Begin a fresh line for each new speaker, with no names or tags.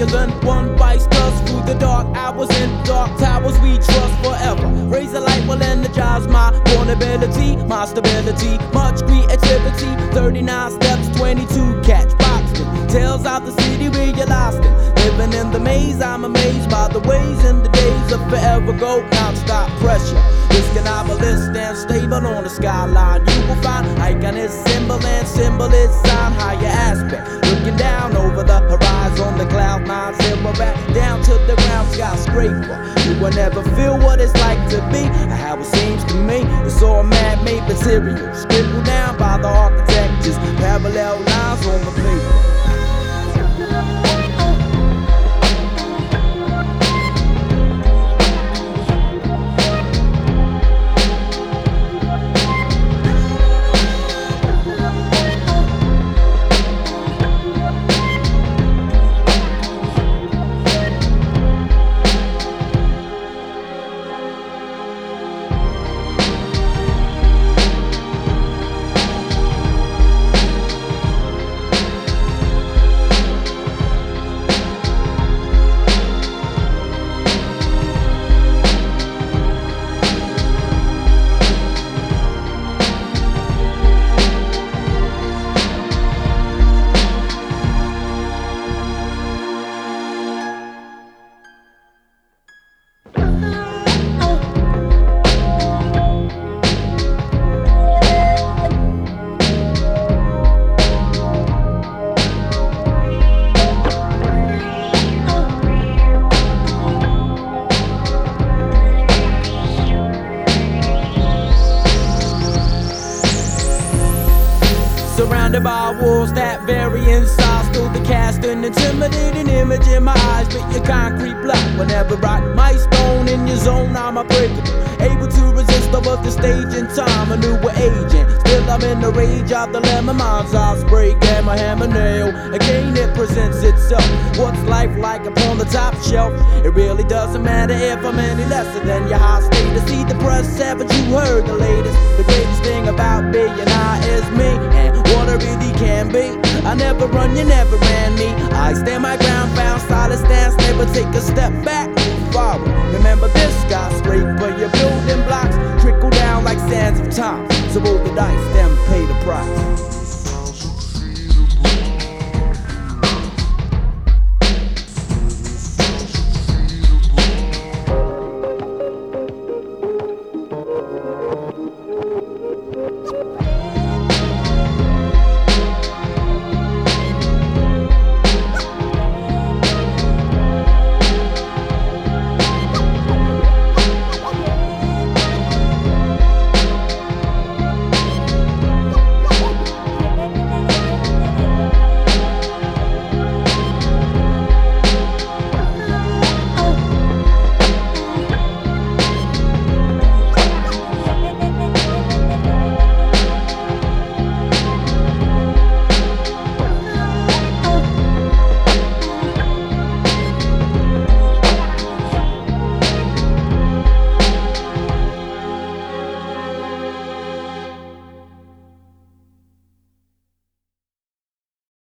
One vice dust through the dark hours in dark towers we trust forever. Raise a light will energize my vulnerability, my stability, much creativity. 39 steps, 22 catch boxed in. Tales out the city lost in. Living in the maze, I'm amazed by the ways and the days of forever go non-stop pressure. Risking obelisk and stable on the skyline. You will find icon is symbol and symbol is sign higher aspect. Never feel what it's like to be, how it seems to me. It's all man-made material, Surrounded by walls that vary in size. Through the cast an intimidating image in my eyes. But your concrete block whenever I my stone in your zone, I'm unbreakable. Able to resist above the stage in time. A newer agent. Still, I'm in the rage of the lemon. Mind's I and gamma, hammer, nail. Again, it presents itself. What's life like upon the top shelf? It really doesn't matter if I'm any lesser than your high status. See the press, haven't you heard the latest? The greatest thing about being I is me. I really can be. I never run, you never ran me. I stand my ground, found solid stance, never take a step back, move forward. Remember this skyscraper, your building blocks